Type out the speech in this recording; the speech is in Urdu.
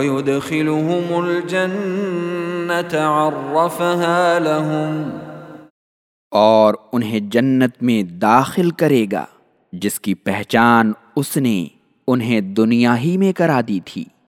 وَيُدْخِلُهُمُ الْجَنَّةَ عَرَّفَهَا لَهُمْ. اور انہیں جنت میں داخل کرے گا، جس کی پہچان اس نے انہیں دنیا ہی میں کرا دی تھی۔